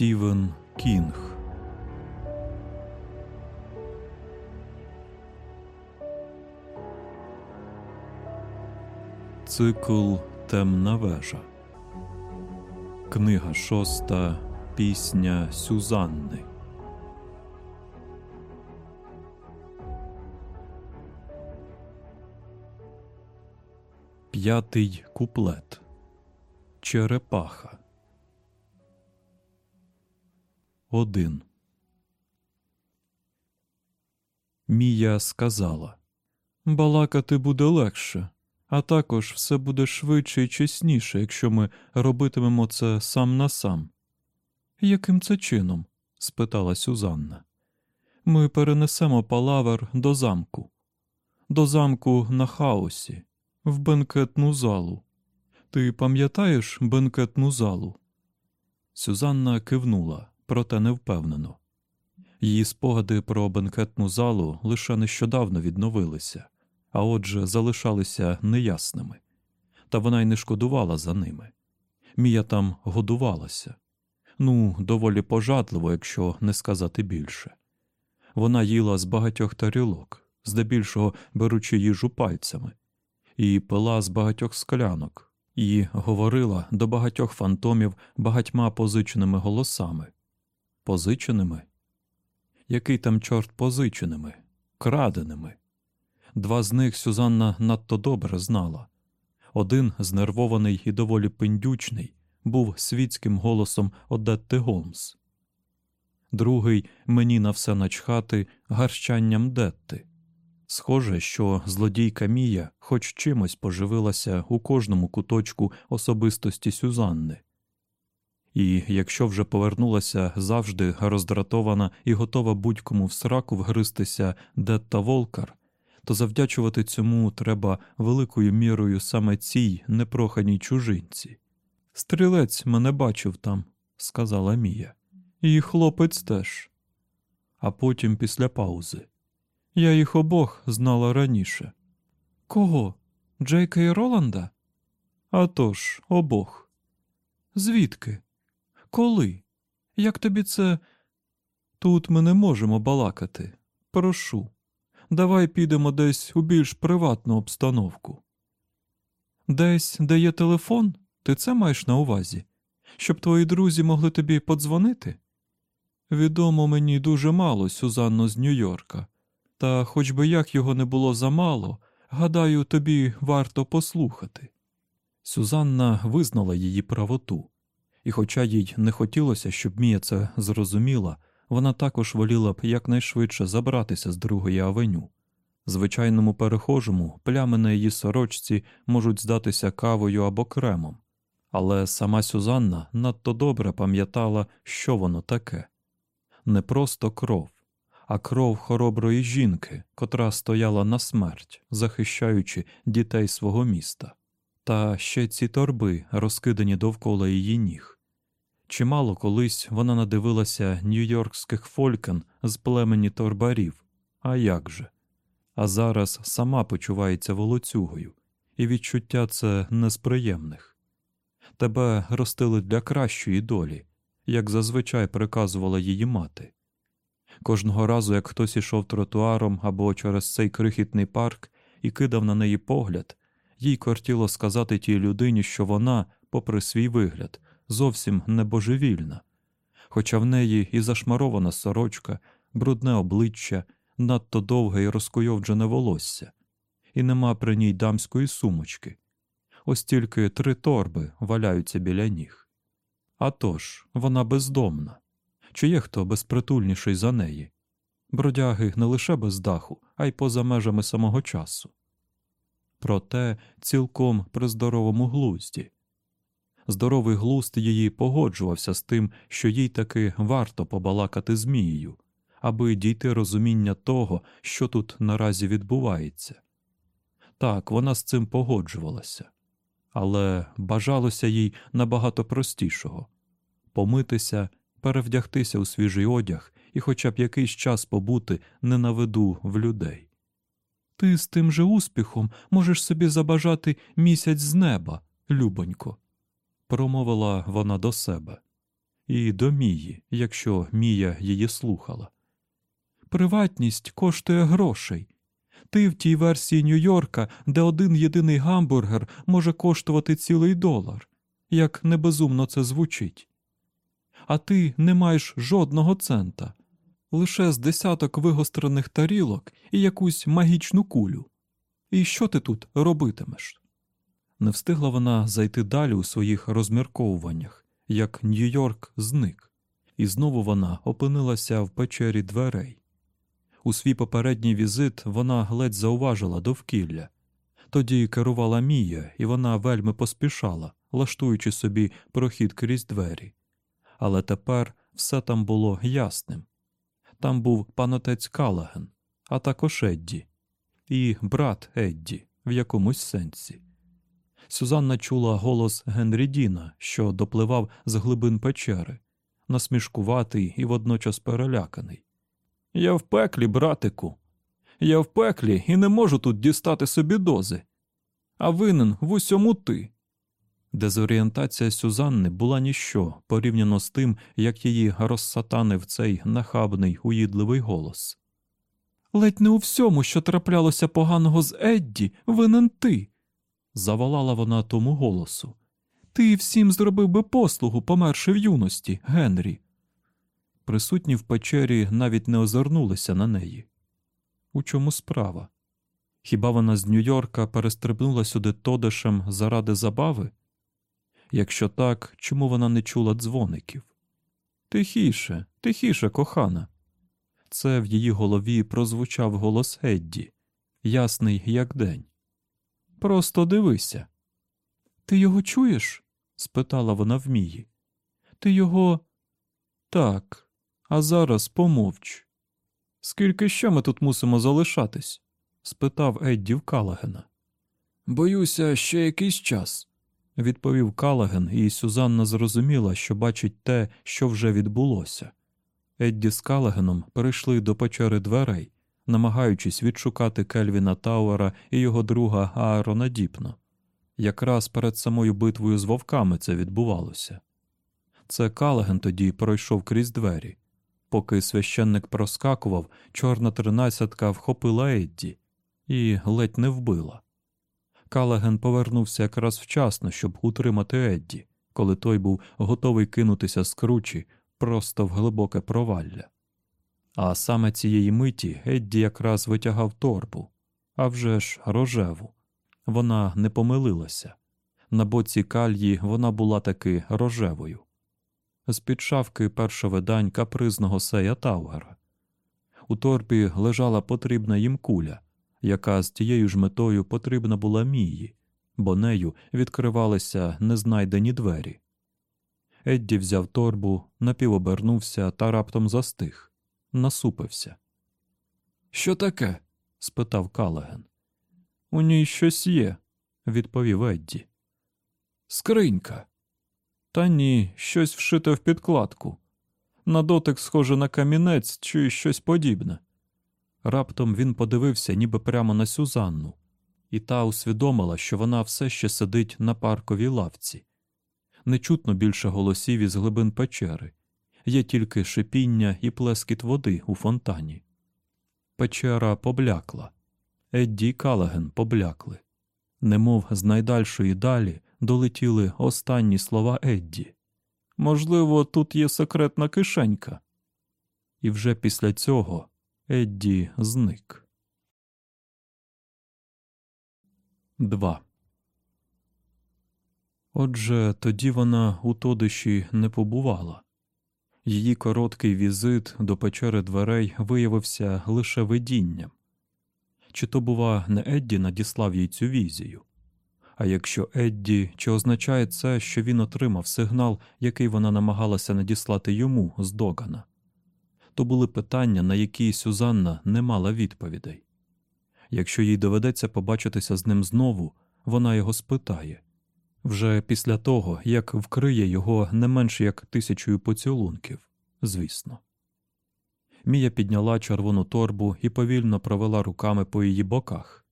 Стівен Кінг. Цикл Темна вежа. Книга шоста. Пісня Сюзанни. П'ятий куплет. Черепаха. Один. Мія сказала Балакати буде легше, а також все буде швидше і чесніше, якщо ми робитимемо це сам на сам. Яким це чином? спитала Сюзанна. Ми перенесемо палавер до замку, до замку на хаосі, в бенкетну залу. Ти пам'ятаєш бенкетну залу? Сюзанна кивнула, проте невпевнено. Її спогади про бенкетну залу лише нещодавно відновилися, а отже, залишалися неясними. Та вона й не шкодувала за ними. Мія там годувалася. Ну, доволі пожадливо, якщо не сказати більше. Вона їла з багатьох тарілок, здебільшого беручи їжу пальцями, і пила з багатьох склянок, і говорила до багатьох фантомів багатьма позиченими голосами. Позиченими? Який там чорт позиченими, краденими? Два з них Сюзанна надто добре знала. Один, знервований і доволі пиндючний, був світським голосом Одетти Голмс. Другий мені на все начхати гарщанням Детти. Схоже, що злодійка Мія хоч чимось поживилася у кожному куточку особистості Сюзанни. І якщо вже повернулася завжди роздратована і готова будь-кому в сраку вгристися Детта Волкар, то завдячувати цьому треба великою мірою саме цій непроханій чужинці. Стрілець мене бачив там, сказала Мія, і хлопець теж. А потім після паузи. Я їх обох знала раніше. Кого? Джейка і Роланда? «А тож, обох. Звідки? Коли? Як тобі це? Тут ми не можемо балакати. Прошу. Давай підемо десь у більш приватну обстановку. Десь, де є телефон, ти це маєш на увазі? Щоб твої друзі могли тобі подзвонити? Відомо мені дуже мало Сюзанно з Нью-Йорка, та хоч би як його не було замало, гадаю, тобі варто послухати. Сюзанна визнала її правоту, і, хоча їй не хотілося, щоб Мія це зрозуміла, вона також воліла б якнайшвидше забратися з другої авеню. Звичайному перехожому плями на її сорочці можуть здатися кавою або кремом, але сама Сюзанна надто добре пам'ятала, що воно таке. Не просто кров, а кров хороброї жінки, котра стояла на смерть, захищаючи дітей свого міста, та ще ці торби, розкидані довкола її ніг. Чимало колись вона надивилася нью-йоркських фолькен з племені торбарів, а як же? А зараз сама почувається волоцюгою, і відчуття це не з приємних. Тебе ростили для кращої долі, як зазвичай приказувала її мати. Кожного разу, як хтось ішов тротуаром або через цей крихітний парк і кидав на неї погляд, їй кортіло сказати тій людині, що вона, попри свій вигляд, зовсім не божевільна, хоча в неї і зашмарована сорочка, брудне обличчя, надто довге і розкуйовджене волосся, і нема при ній дамської сумочки. Ось тільки три торби валяються біля ніг. А тож, вона бездомна. Чи є хто безпритульніший за неї? Бродяги не лише без даху, а й поза межами самого часу. Проте цілком при здоровому глузді. Здоровий глузд її погоджувався з тим, що їй таки варто побалакати змією, аби дійти розуміння того, що тут наразі відбувається. Так, вона з цим погоджувалася, але бажалося їй набагато простішого помитися, перевдягтися у свіжий одяг і хоча б якийсь час побути не на виду в людей. Ти з тим же успіхом можеш собі забажати місяць з неба, любонько, промовила вона до себе. і до Мії, якщо Мія її слухала. Приватність коштує грошей. Ти в тій версії Нью-Йорка, де один єдиний гамбургер може коштувати цілий долар, як небезумно це звучить. А ти не маєш жодного цента, лише з десяток вигострених тарілок і якусь магічну кулю. І що ти тут робитимеш? Не встигла вона зайти далі у своїх розмірковуваннях, як Нью-Йорк зник, і знову вона опинилася в печері дверей. У свій попередній візит вона ледь зауважила довкілля. Тоді керувала Мія, і вона вельми поспішала, лаштуючи собі прохід крізь двері. Але тепер все там було ясним. Там був панотець Калаген, а також Едді, і брат Едді в якомусь сенсі. Сюзанна чула голос Генрі Діна, що допливав з глибин печери, насмішкуватий і водночас переляканий. Я в пеклі, братику. Я в пеклі і не можу тут дістати собі дози. А винен в усьому ти. Дезорієнтація Сюзанни була ніщо порівняно з тим, як її розсатанив цей нахабний, уїдливий голос. Ледь не у всьому, що траплялося поганого з Едді, винен ти. заволала вона тому голосу. Ти всім зробив би послугу, померши в юності, Генрі. Присутні в печері навіть не озирнулися на неї. У чому справа? Хіба вона з Нью-Йорка перестрибнула сюди тодешем заради забави? Якщо так, чому вона не чула дзвоників? Тихіше, тихіше, кохана. Це в її голові прозвучав голос Едді, ясний, як день. Просто дивися. Ти його чуєш? спитала вона в Мії. Ти його. Так, а зараз помовч. Скільки ще ми тут мусимо залишатись? спитав Едді в Калагена. Боюся, ще якийсь час, відповів Калаген, і Сюзанна зрозуміла, що бачить те, що вже відбулося. Едді з Калагеном перейшли до печери дверей, намагаючись відшукати Кельвіна Тауера і його друга Аарона Діпно. Якраз перед самою битвою з вовками це відбувалося. Це Калаген тоді пройшов крізь двері. Поки священник проскакував, чорна тринадцятка вхопила Едді і ледь не вбила. Калаген повернувся якраз вчасно, щоб утримати Едді, коли той був готовий кинутися з кручі просто в глибоке провалля. А саме цієї миті Едді якраз витягав торбу, а вже ж рожеву. Вона не помилилася. На боці кальї вона була таки рожевою. З під шавки першовидань капризного сея Таугера. У торбі лежала потрібна їм куля, яка з тією ж метою потрібна була Мії, бо нею відкривалися незнайдені двері. Едді взяв торбу, напівобернувся та раптом застиг, насупився. Що таке? спитав Калаген. У ній щось є, відповів Едді. Скринька. Та ні, щось вшите в підкладку. На дотик схоже на камінець чи щось подібне. Раптом він подивився ніби прямо на Сюзанну, і та усвідомила, що вона все ще сидить на парковій лавці. Не чутно більше голосів із глибин печери, є тільки шипіння і плескіт води у фонтані. Печера поблякла. Едді і Калаген поблякли. Немов з найдальшої далі долетіли останні слова Едді. Можливо, тут є секретна кишенька. І вже після цього Едді зник. 2. Отже, тоді вона у тодиші не побувала. Її короткий візит до печери дверей виявився лише видінням. Чи то, бува, не Едді надіслав їй цю візію? А якщо Едді, чи означає це, що він отримав сигнал, який вона намагалася надіслати йому з Догана? То були питання, на які Сюзанна не мала відповідей. Якщо їй доведеться побачитися з ним знову, вона його спитає вже після того, як вкриє його не менш як тисячою поцілунків, звісно. Мія підняла червону торбу і повільно провела руками по її боках.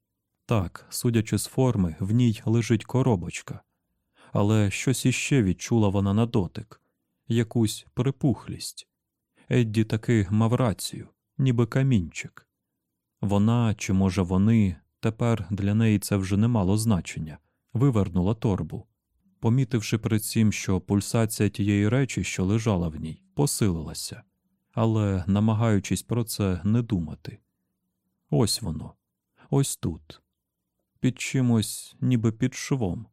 Так, судячи з форми, в ній лежить коробочка, але щось іще відчула вона на дотик якусь припухлість. Едді таки мав рацію, ніби камінчик. Вона, чи, може, вони, тепер для неї це вже не мало значення, вивернула торбу, помітивши при цім, що пульсація тієї речі, що лежала в ній, посилилася, але намагаючись про це не думати. Ось воно, ось тут, під чимось, ніби під швом.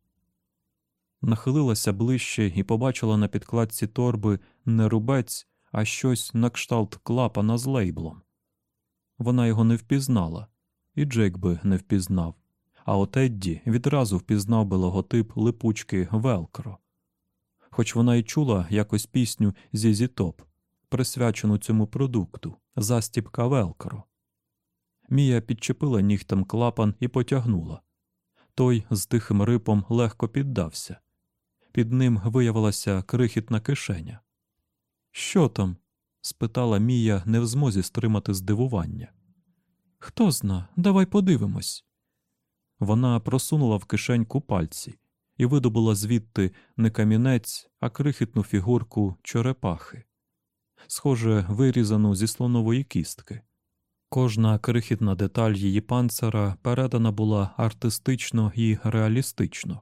Нахилилася ближче і побачила на підкладці торби не рубець, а щось на кшталт клапана з лейблом. Вона його не впізнала, і Джек би не впізнав, а от Едді відразу впізнав би логотип липучки Велкро. Хоч вона й чула якось пісню Зізі Топ, присвячену цьому продукту, застіпка Велкро. Мія підчепила нігтем клапан і потягнула. Той з тихим рипом легко піддався. Під ним виявилася крихітна кишеня. Що там? спитала Мія, не в змозі стримати здивування. Хто зна, давай подивимось. Вона просунула в кишеньку пальці і видобула звідти не камінець, а крихітну фігурку черепахи, схоже, вирізану зі слонової кістки. Кожна крихітна деталь її панцера передана була артистично і реалістично,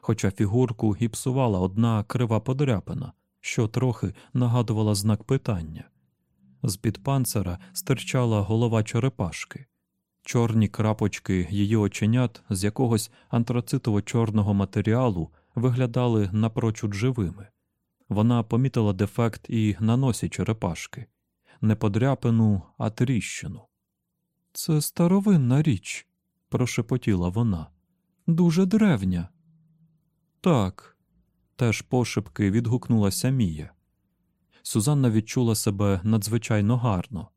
хоча фігурку і псувала одна крива подряпина, що трохи нагадувала знак питання. З під панцера стирчала голова черепашки, чорні крапочки її оченят з якогось антрацитово-чорного матеріалу виглядали напрочуд живими. Вона помітила дефект і на носі черепашки не подряпину, а тріщину. Це старовинна річ, прошепотіла вона. Дуже древня. Так, теж пошепки відгукнулася Мія. Сузанна відчула себе надзвичайно гарно.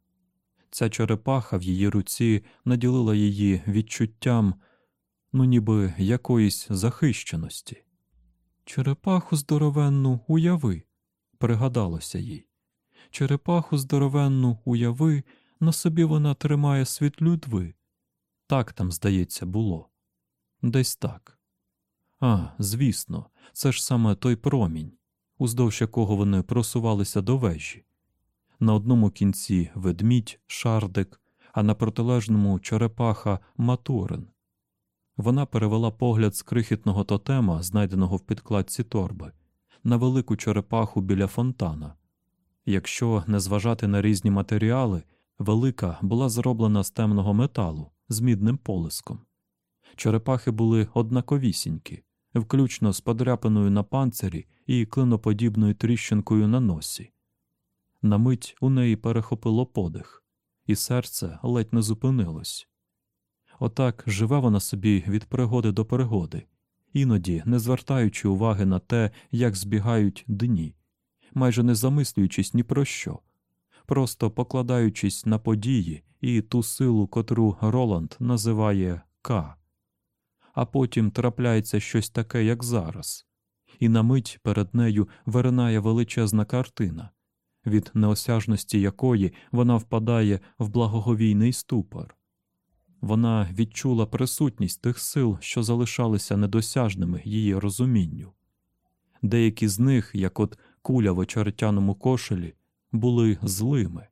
Ця черепаха в її руці наділила її відчуттям, ну ніби якоїсь захищеності. Черепаху здоровенну уяви, пригадалося їй. Черепаху здоровенну уяви, на собі вона тримає світлю дви. Так там, здається, було. Десь так. А, звісно, це ж саме той промінь, уздовж якого вони просувалися до вежі. На одному кінці ведмідь, шардик, а на протилежному черепаха Матурин. Вона перевела погляд з крихітного тотема, знайденого в підкладці торби, на велику черепаху біля фонтана. Якщо не зважати на різні матеріали, велика була зроблена з темного металу з мідним полиском. Черепахи були однаковісінькі, включно з подряпиною на панцирі і клиноподібною тріщинкою на носі. На мить у неї перехопило подих, і серце ледь не зупинилось. Отак живе вона собі від пригоди до пригоди, іноді не звертаючи уваги на те, як збігають дні, майже не замислюючись ні про що, просто покладаючись на події і ту силу, котру Роланд називає К. А потім трапляється щось таке, як зараз, і на мить перед нею виринає величезна картина, від неосяжності якої вона впадає в благоговійний ступор. Вона відчула присутність тих сил, що залишалися недосяжними її розумінню. Деякі з них, як от куля в очеретяному кошелі, були злими,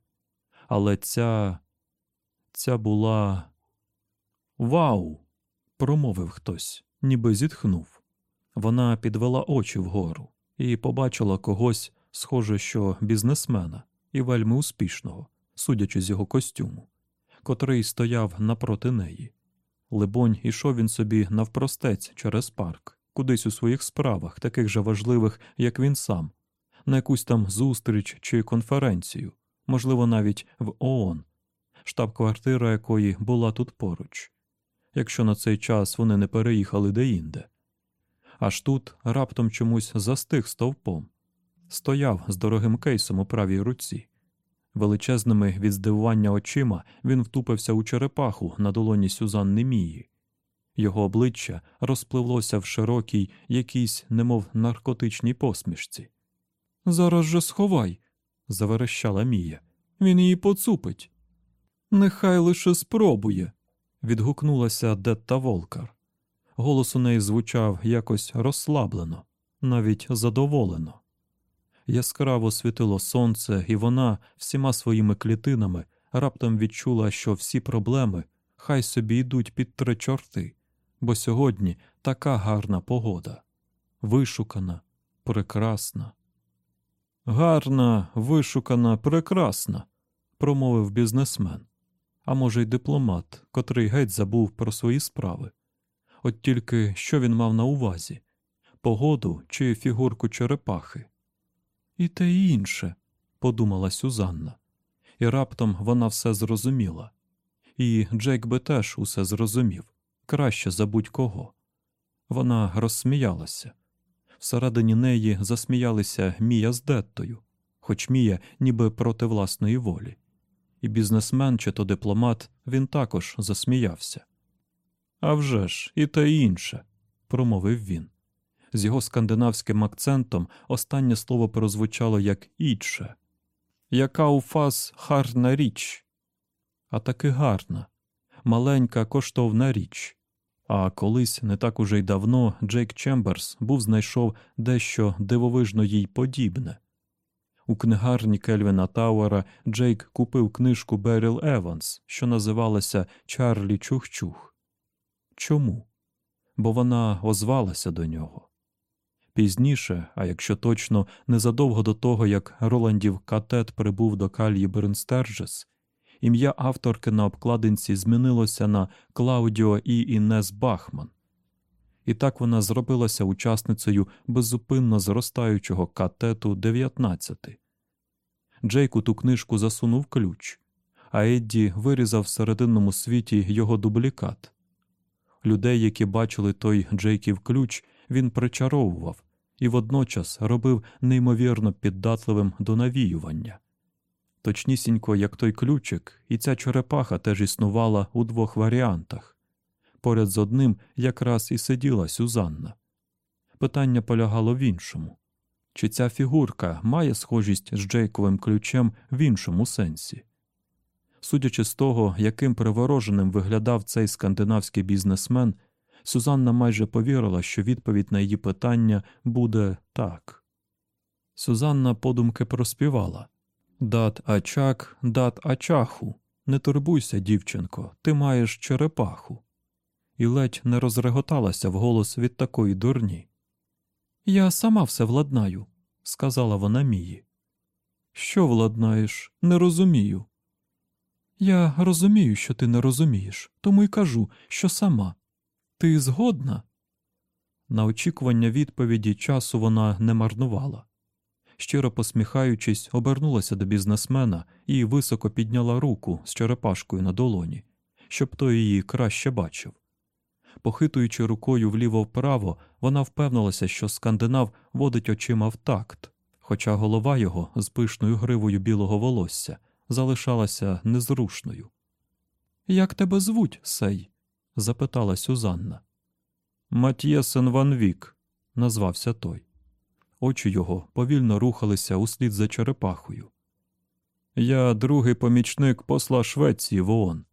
але ця ця була. Вау! Промовив хтось, ніби зітхнув. Вона підвела очі вгору і побачила когось, схоже, що бізнесмена, і вельми успішного, судячи з його костюму, котрий стояв напроти неї. Либонь, ішов він собі навпростець через парк, кудись у своїх справах, таких же важливих, як він сам, на якусь там зустріч чи конференцію, можливо, навіть в ООН, штаб-квартира якої була тут поруч, якщо на цей час вони не переїхали деінде. Аж тут раптом чомусь застиг стовпом, стояв з дорогим кейсом у правій руці. Величезними від здивування очима він втупився у черепаху на долоні Сюзанни Мії. Його обличчя розпливлося в широкій, якійсь, немов наркотичній посмішці. Зараз же сховай, заверещала Мія. Він її поцупить. Нехай лише спробує. Відгукнулася Детта Волкар. Голос у неї звучав якось розслаблено, навіть задоволено. Яскраво світило сонце, і вона всіма своїми клітинами раптом відчула, що всі проблеми хай собі йдуть під три чорти, бо сьогодні така гарна погода, вишукана, прекрасна. Гарна, вишукана, прекрасна, промовив бізнесмен, а може, й дипломат, котрий геть забув про свої справи. От тільки що він мав на увазі погоду чи фігурку черепахи. І те й інше, подумала Сюзанна, і раптом вона все зрозуміла. І Джейк би теж усе зрозумів краще за будь-кого. Вона розсміялася. Всередині неї засміялися Мія з Деттою, хоч Мія ніби проти власної волі. І бізнесмен чи то дипломат він також засміявся. «А вже ж, і те інше, промовив він. З його скандинавським акцентом останнє слово прозвучало як ідше. Яка у фас гарна річ, а таки гарна, маленька коштовна річ. А колись не так уже й давно Джейк Чемберс був знайшов дещо дивовижно їй подібне. У книгарні Кельвіна Тауера Джейк купив книжку Беріл Еванс, що називалася Чарлі Чух-Чух. Чому? Бо вона озвалася до нього. Пізніше, а якщо точно, незадовго до того, як Роландів ка-тет прибув до Кальї Брин Стерджис, ім'я авторки на обкладинці змінилося на Клаудія і Інес Бахман. І так вона зробилася учасницею беззупинно зростаючого ка-тету 19. Джейк у ту книжку засунув ключ, а Едді вирізав в серединному світі його дублікат. Людей, які бачили той Джейків ключ, він причаровував і водночас робив неймовірно піддатливим до навіювання. Точнісінько, як той ключик, і ця черепаха теж існувала у двох варіантах. Поряд з одним якраз і сиділа Сюзанна. Питання полягало в іншому чи ця фігурка має схожість з Джейковим ключем в іншому сенсі? Судячи з того, яким привороженим виглядав цей скандинавський бізнесмен, Сюзанна майже повірила, що відповідь на її питання буде так. Сюзанна подумки проспівала Дат ачак, дат ачаху. Не турбуйся, дівчинко, ти маєш черепаху. І ледь не розреготалася вголос від такої дурні. Я сама все владнаю, сказала вона Мії. Що владнаєш? Не розумію. Я розумію, що ти не розумієш, тому й кажу, що сама. Ти згодна? На очікування відповіді часу вона не марнувала. Щиро посміхаючись, обернулася до бізнесмена і високо підняла руку з черепашкою на долоні, щоб той її краще бачив. Похитуючи рукою вліво вправо, вона впевнилася, що скандинав водить очима в такт, хоча голова його з пишною гривою білого волосся залишалася незрушною. Як тебе звуть, сей? запитала Сюзанна. Матєсен Ван Вік, назвався той. Очі його повільно рухалися услід за черепахою. Я другий помічник посла Швеції в ООН.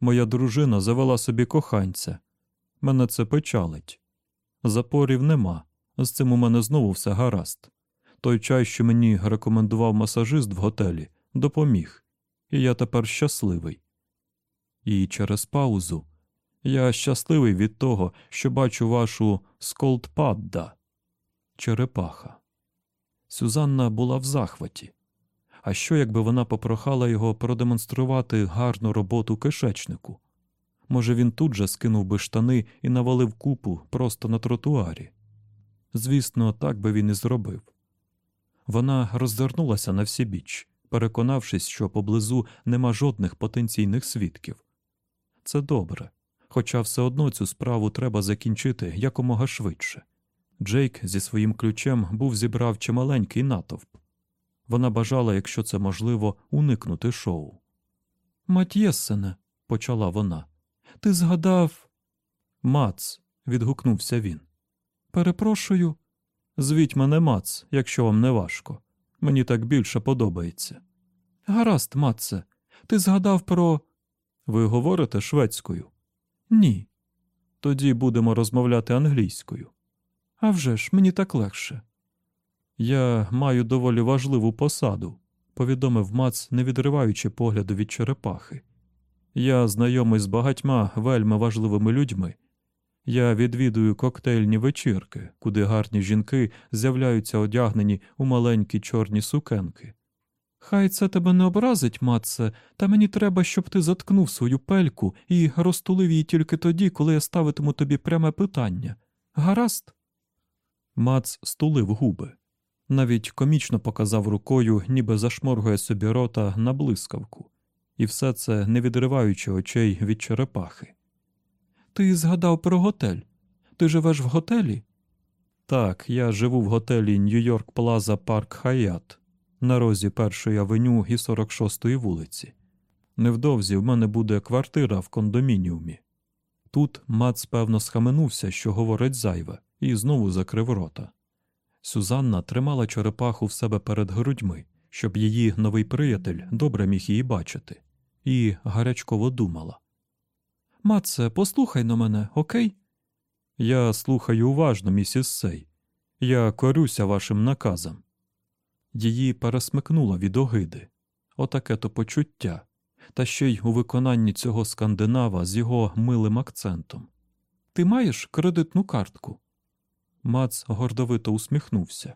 Моя дружина завела собі коханця. Мене це печалить. Запорів нема. З цим у мене знову все гаразд. Той чай, що мені рекомендував масажист в готелі, допоміг, і я тепер щасливий. І через паузу я щасливий від того, що бачу вашу сколдпадда черепаха. Сюзанна була в захваті. А що, якби вона попрохала його продемонструвати гарну роботу кишечнику? Може, він тут же скинув би штани і навалив купу просто на тротуарі? Звісно, так би він і зробив. Вона роззирнулася на всі біч, переконавшись, що поблизу нема жодних потенційних свідків. Це добре, хоча все одно цю справу треба закінчити якомога швидше. Джейк зі своїм ключем був зібрав чималенький натовп. Вона бажала, якщо це можливо, уникнути шоу. Матєсене, почала вона, ти згадав. Мац, відгукнувся він. Перепрошую. Звіть мене Мац, якщо вам не важко. Мені так більше подобається. Гаразд, Матце, ти згадав про. Ви говорите шведською? Ні. Тоді будемо розмовляти англійською. «А вже ж, мені так легше. Я маю доволі важливу посаду, повідомив Мац, не відриваючи погляду від черепахи. Я знайомий з багатьма вельми важливими людьми. Я відвідую коктейльні вечірки, куди гарні жінки з'являються одягнені у маленькі чорні сукенки. Хай це тебе не образить, Матце, та мені треба, щоб ти заткнув свою пельку і розтулив її тільки тоді, коли я ставитиму тобі пряме питання. Гаразд? Мац стулив губи. Навіть комічно показав рукою, ніби зашморгує собі рота на блискавку, і все це не відриваючи очей від черепахи. Ти згадав про готель. Ти живеш в готелі? Так, я живу в готелі Нью-Йорк Плаза Парк Хаят на розі першої авеню і 46-ї вулиці. Невдовзі в мене буде квартира в кондомініумі. Тут Мац, певно, схаменувся, що говорить зайве, і знову закрив рота. Сюзанна тримала черепаху в себе перед грудьми, щоб її новий приятель добре міг її бачити, і гарячково думала. Матце, послухай на мене, окей? Я слухаю уважно, місіс Сей. Я корюся вашим наказам. Її пересмикнуло від огиди, отаке то почуття, та ще й у виконанні цього скандинава з його милим акцентом. Ти маєш кредитну картку? Мац гордовито усміхнувся.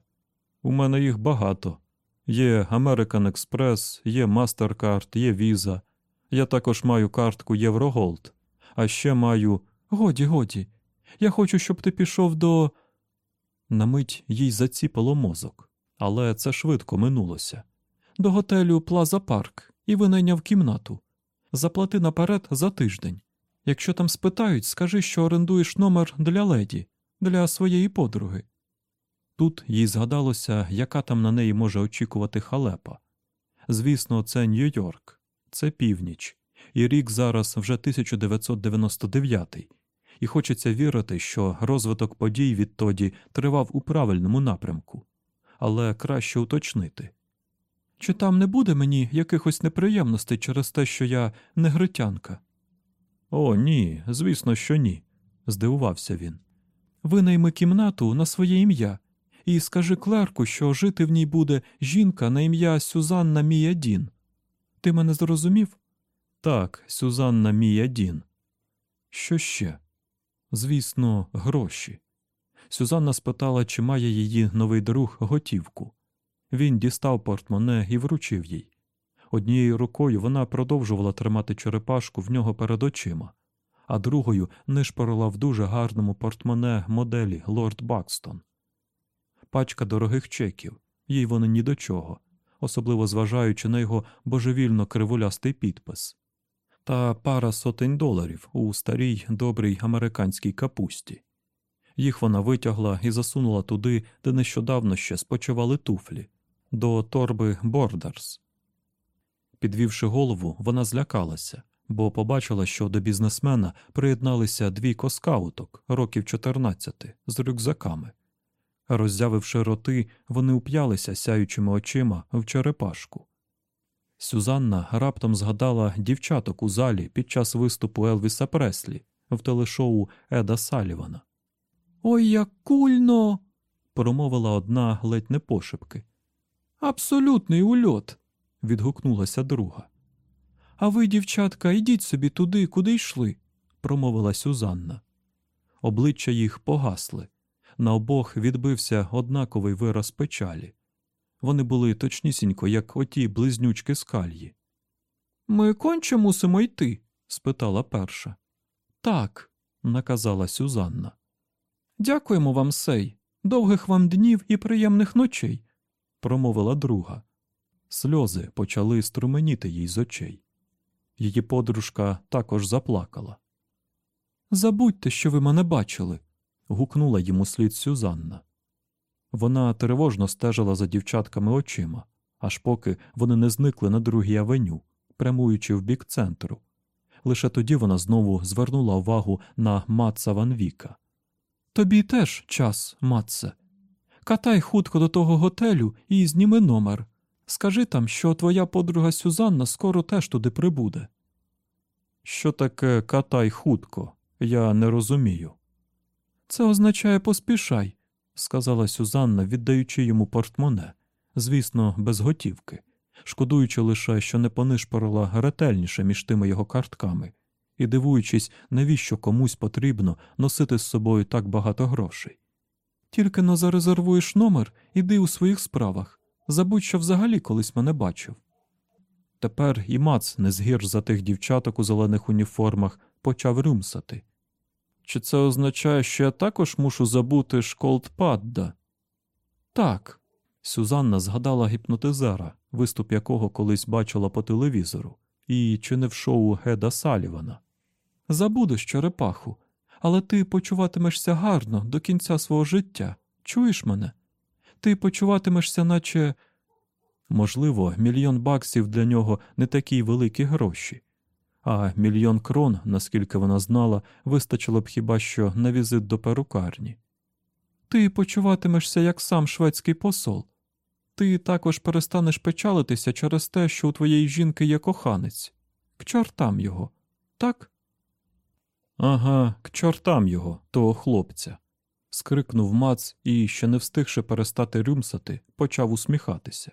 У мене їх багато. Є American Express, є MasterCard, є Visa. Я також маю картку Євроголд, а ще маю. Годі, годі. Я хочу, щоб ти пішов до. На мить їй заціпало мозок, але це швидко минулося. До готелю Плаза Парк і винайняв кімнату. Заплати наперед за тиждень. Якщо там спитають, скажи, що орендуєш номер для леді, для своєї подруги. Тут їй згадалося, яка там на неї може очікувати халепа. Звісно, це Нью-Йорк, це північ, і рік зараз вже 1999, і хочеться вірити, що розвиток подій відтоді тривав у правильному напрямку, але краще уточнити. Чи там не буде мені якихось неприємностей через те, що я негритянка? О, ні, звісно, що ні, здивувався він. Винайми кімнату на своє ім'я і скажи клерку, що жити в ній буде жінка на ім'я Сюзанна Міядін. Ти мене зрозумів? Так, Сюзанна мій Міядін. Що ще? Звісно, гроші. Сюзанна спитала, чи має її новий друг готівку. Він дістав портмоне і вручив їй. Однією рукою вона продовжувала тримати черепашку в нього перед очима, а другою нишпорила в дуже гарному портмоне моделі Лорд Бакстон. Пачка дорогих чеків, їй вони ні до чого, особливо зважаючи на його божевільно кривулястий підпис, та пара сотень доларів у старій добрій американській капусті. Їх вона витягла і засунула туди, де нещодавно ще спочивали туфлі, до торби Бордерс. Підвівши голову, вона злякалася, бо побачила, що до бізнесмена приєдналися двійко скауток років 14 з рюкзаками. Роззявивши роти, вони уп'ялися сяючими очима в черепашку. Сюзанна раптом згадала дівчаток у залі під час виступу Елвіса Преслі в телешоу Еда Салівана. Ой, як кульно. промовила одна ледь не пошепки. Абсолютний ульот. відгукнулася друга. А ви, дівчатка, йдіть собі туди, куди йшли, промовила Сюзанна. Обличчя їх погасли. На обох відбився однаковий вираз печалі. Вони були точнісінько, як оті близнючки скальї. Ми конче мусимо йти? спитала перша. Так, наказала Сюзанна. Дякуємо вам, сей, довгих вам днів і приємних ночей, промовила друга. Сльози почали струменіти їй з очей. Її подружка також заплакала. Забудьте, що ви мене бачили, гукнула йому слід Сюзанна. Вона тривожно стежила за дівчатками очима, аж поки вони не зникли на другій авеню, прямуючи в бік центру. Лише тоді вона знову звернула увагу на Матса Ван Віка. Тобі теж час, Матсе. Катай хутко до того готелю і зніми номер. Скажи там, що твоя подруга Сюзанна скоро теж туди прибуде. Що таке катай хутко? Я не розумію. Це означає поспішай. сказала Сюзанна, віддаючи йому портмоне, звісно, без готівки, шкодуючи лише, що не понишпорила ретельніше між тими його картками, і дивуючись, навіщо комусь потрібно носити з собою так багато грошей. Тільки но зарезервуєш номер, іди у своїх справах. Забудь, що взагалі колись мене бачив. Тепер і Мац не згірш за тих дівчаток у зелених уніформах почав рюмсати. Чи це означає, що я також мушу забути Школдпадда? Так. Сюзанна згадала гіпнотизера, виступ якого колись бачила по телевізору, і чи не в шоу Геда Салівана. Забудеш черепаху, але ти почуватимешся гарно до кінця свого життя. Чуєш мене? Ти почуватимешся, наче. Можливо, мільйон баксів для нього не такі великі гроші, а мільйон крон, наскільки вона знала, вистачило б хіба що на візит до перукарні. Ти почуватимешся як сам шведський посол. Ти також перестанеш печалитися через те, що у твоєї жінки є коханець. К чортам його, так? Ага, к чортам його, того хлопця. скрикнув Мац і, ще не встигши перестати рюмсати, почав усміхатися.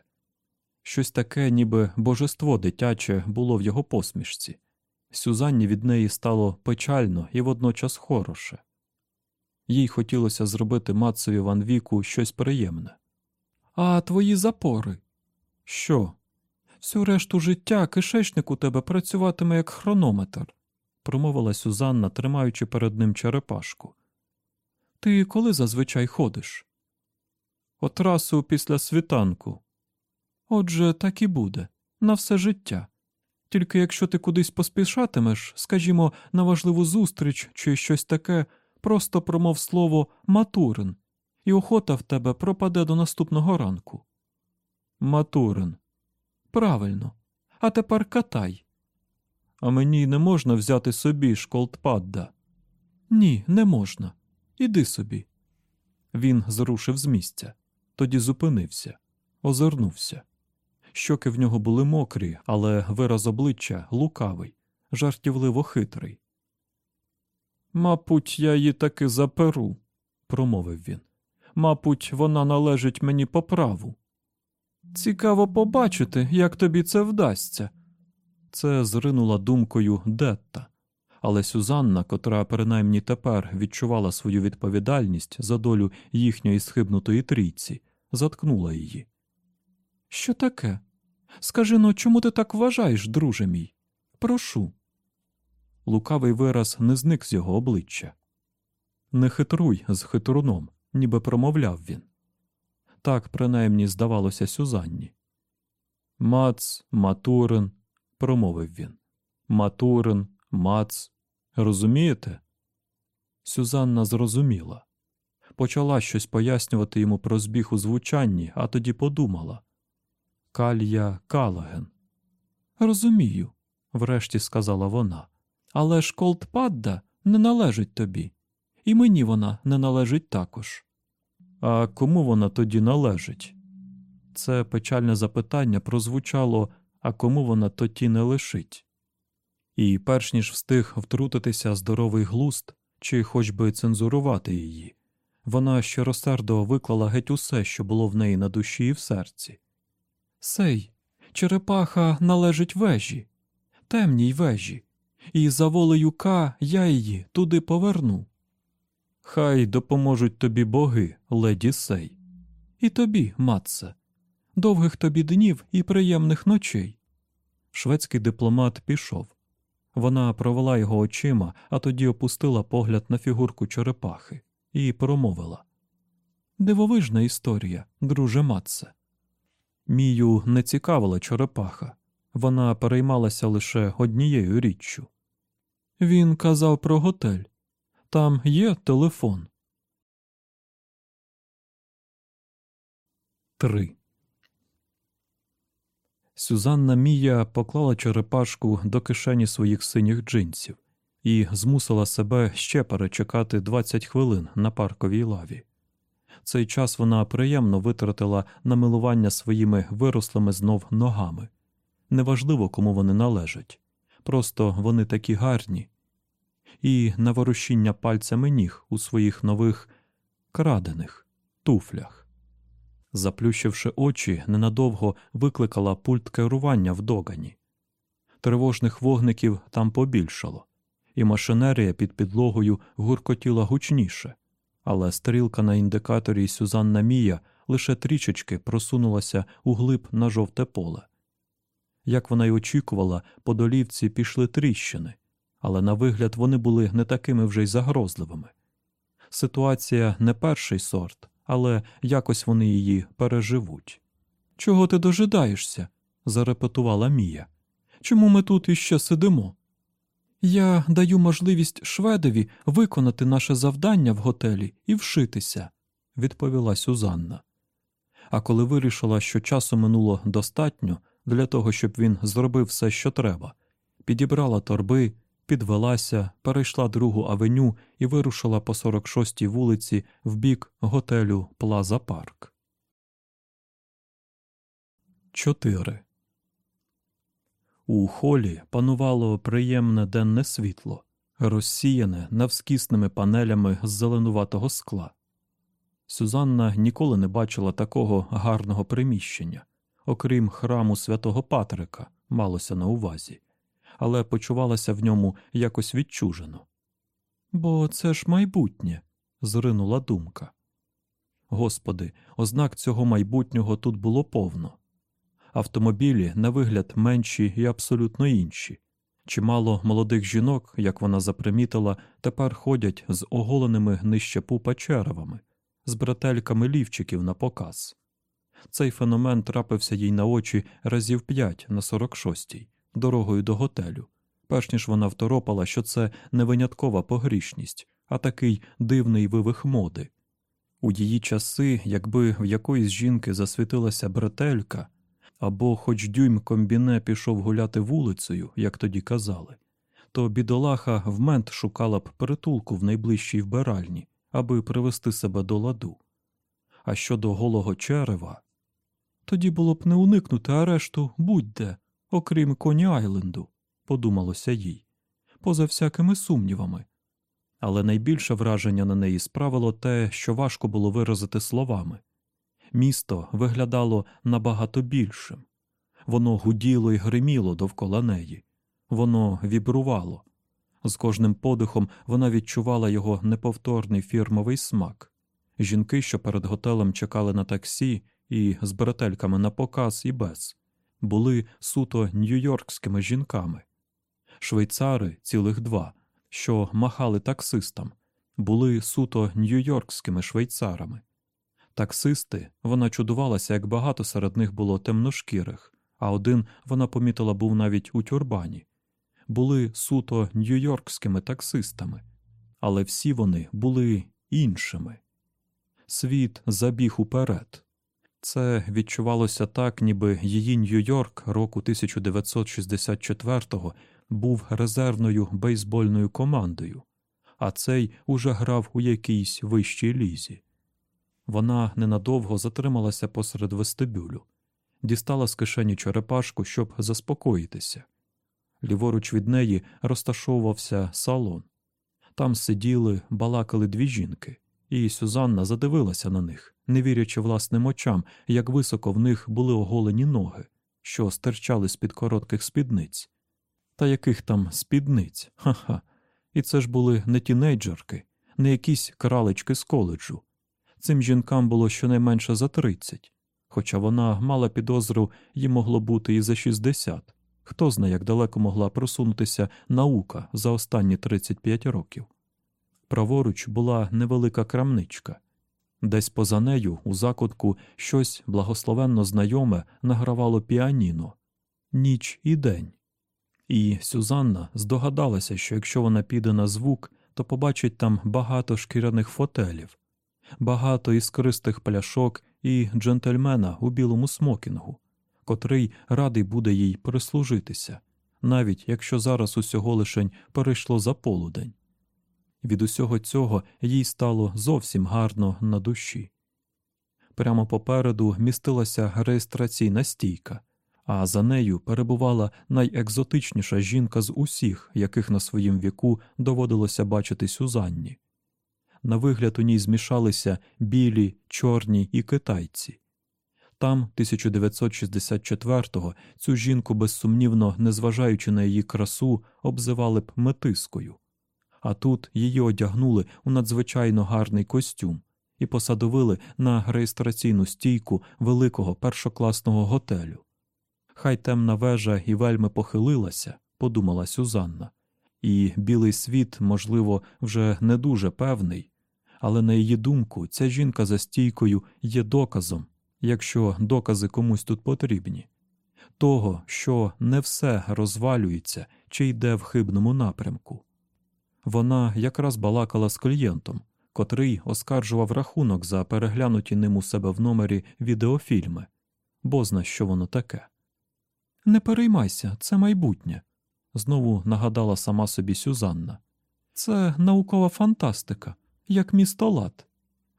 Щось таке, ніби божество дитяче, було в його посмішці. Сюзанні від неї стало печально і водночас хороше. Їй хотілося зробити Мацеві Ван Віку щось приємне. А твої запори? Що? Всю решту життя кишечник у тебе працюватиме як хронометр, промовила Сюзанна, тримаючи перед ним черепашку. Ти коли зазвичай ходиш? От расу після світанку. Отже, так і буде, на все життя. Тільки якщо ти кудись поспішатимеш, скажімо, на важливу зустріч чи щось таке, просто промов слово Матурин, і охота в тебе пропаде до наступного ранку. Матурин. Правильно. А тепер катай. А мені не можна взяти собі школдпадда. Ні, не можна. Іди собі. Він зрушив з місця, тоді зупинився, озирнувся. Щоки в нього були мокрі, але вираз обличчя лукавий, жартівливо хитрий. Мабуть, я її таки заперу, промовив він. Мабуть, вона належить мені по праву. Цікаво побачити, як тобі це вдасться. Це зринула думкою Детта, але Сюзанна, котра принаймні тепер відчувала свою відповідальність за долю їхньої схибнутої трійці, заткнула її. Що таке? Скажи но, чому ти так вважаєш, друже мій? Прошу. Лукавий вираз не зник з його обличчя. Не хитруй з хитруном, ніби промовляв він. Так принаймні здавалося Сюзанні. Мац, Матурин, промовив він. Матурин, мац. Розумієте? Сюзанна зрозуміла. Почала щось пояснювати йому про збіг у звучанні, а тоді подумала Калія Калаген. Розумію, врешті сказала вона. Але ж Колдпадда не належить тобі, і мені вона не належить також. А кому вона тоді належить? Це печальне запитання прозвучало, а кому вона тоді не лишить. І перш ніж встиг втрутитися здоровий глуст чи хоч би цензурувати її, вона щиросердо виклала геть усе, що було в неї на душі і в серці. Сей, черепаха належить вежі, темній вежі, і за волею Ка я її туди поверну. Хай допоможуть тобі боги, леді сей, і тобі, матце, довгих тобі днів і приємних ночей. Шведський дипломат пішов. Вона провела його очима, а тоді опустила погляд на фігурку черепахи і промовила Дивовижна історія, друже матце. Мію не цікавила черепаха, вона переймалася лише однією річчю. Він казав про готель. Там є телефон. 3. Сюзанна Мія поклала черепашку до кишені своїх синіх джинсів і змусила себе ще перечекати 20 хвилин на парковій лаві. Цей час вона приємно витратила на милування своїми вирослими знов ногами. Неважливо, кому вони належать, просто вони такі гарні, і на ворушіння пальцями ніг у своїх нових крадених, туфлях. Заплющивши очі, ненадовго викликала пульт керування в догані. Тривожних вогників там побільшало, і машинерія під підлогою гуркотіла гучніше, але стрілка на індикаторі Сюзанна Мія лише трішечки просунулася у глиб на жовте поле. Як вона й очікувала, по долівці пішли тріщини, але на вигляд вони були не такими вже й загрозливими. Ситуація не перший сорт, але якось вони її переживуть. Чого ти дожидаєшся? зарепетувала Мія. Чому ми тут іще сидимо? Я даю можливість шведові виконати наше завдання в готелі і вшитися, відповіла Сюзанна. А коли вирішила, що часу минуло достатньо для того, щоб він зробив все, що треба, підібрала торби, підвелася, перейшла другу авеню і вирушила по 46-й вулиці в бік готелю Плаза Парк. 4. У холі панувало приємне денне світло, розсіяне навскісними панелями з зеленуватого скла. Сюзанна ніколи не бачила такого гарного приміщення, окрім храму святого Патрика, малося на увазі, але почувалася в ньому якось відчужено. Бо це ж майбутнє, зринула думка. Господи, ознак цього майбутнього тут було повно. Автомобілі, на вигляд, менші і абсолютно інші. Чимало молодих жінок, як вона запримітила, тепер ходять з оголеними нижче пупа черевами, з бретельками лівчиків на показ. Цей феномен трапився їй на очі разів п'ять на 46-й, дорогою до готелю, перш ніж вона второпала, що це не виняткова погрішність, а такий дивний вивих моди. У її часи, якби в якоїсь жінки засвітилася бретелька, або хоч дюйм комбіне пішов гуляти вулицею, як тоді казали, то бідолаха вмент шукала б притулку в найближчій вбиральні, аби привести себе до ладу. А щодо голого черева, тоді було б не уникнути арешту будь-де, окрім Коні Айленду, подумалося їй, поза всякими сумнівами. Але найбільше враження на неї справило те, що важко було виразити словами. Місто виглядало набагато більшим. Воно гуділо і гриміло довкола неї, воно вібрувало. З кожним подихом вона відчувала його неповторний фірмовий смак. Жінки, що перед готелем чекали на таксі і з бретельками на показ і без, були суто нью-йоркськими жінками. Швейцари, цілих два, що махали таксистам, були суто нью-йоркськими швейцарами. Таксисти вона чудувалася, як багато серед них було темношкірих, а один вона помітила був навіть у тюрбані. Були суто нью-йоркськими таксистами, але всі вони були іншими. Світ забіг уперед. Це відчувалося так, ніби її Нью-Йорк року 1964-го був резервною бейсбольною командою, а цей уже грав у якійсь вищій лізі. Вона ненадовго затрималася посеред вестибюлю, дістала з кишені черепашку, щоб заспокоїтися. Ліворуч від неї розташовувався салон. Там сиділи, балакали дві жінки, і Сюзанна задивилася на них, не вірячи власним очам, як високо в них були оголені ноги, що стирчали з під коротких спідниць. Та яких там спідниць? Ха-ха. І це ж були не тінейджерки, не якісь кралечки з коледжу. Цим жінкам було щонайменше за тридцять, хоча вона мала підозру, їй могло бути і за шістдесят. Хто знає, як далеко могла просунутися наука за останні 35 років. Праворуч була невелика крамничка. Десь поза нею, у закутку, щось благословенно знайоме награвало піаніно ніч і день. І Сюзанна здогадалася, що якщо вона піде на звук, то побачить там багато шкіряних фотелів, багато іскристих пляшок і джентльмена у білому смокінгу, котрий радий буде їй прислужитися, навіть якщо зараз усього лишень перейшло за полудень. Від усього цього їй стало зовсім гарно на душі. Прямо попереду містилася реєстраційна стійка, а за нею перебувала найекзотичніша жінка з усіх, яких на своїм віку доводилося бачити Сюзанні. На вигляд у ній змішалися білі, чорні і китайці. Там, 1964-го, цю жінку безсумнівно, незважаючи на її красу, обзивали б метискою. А тут її одягнули у надзвичайно гарний костюм і посадовили на реєстраційну стійку великого першокласного готелю. Хай темна вежа і вельми похилилася, подумала Сюзанна, і білий світ, можливо, вже не дуже певний, але на її думку, ця жінка за стійкою є доказом, якщо докази комусь тут потрібні, того, що не все розвалюється чи йде в хибному напрямку. Вона якраз балакала з клієнтом, котрий оскаржував рахунок за переглянуті ним у себе в номері відеофільми, бо зна, що воно таке. Не переймайся, це майбутнє, знову нагадала сама собі Сюзанна. Це наукова фантастика, як місто лад.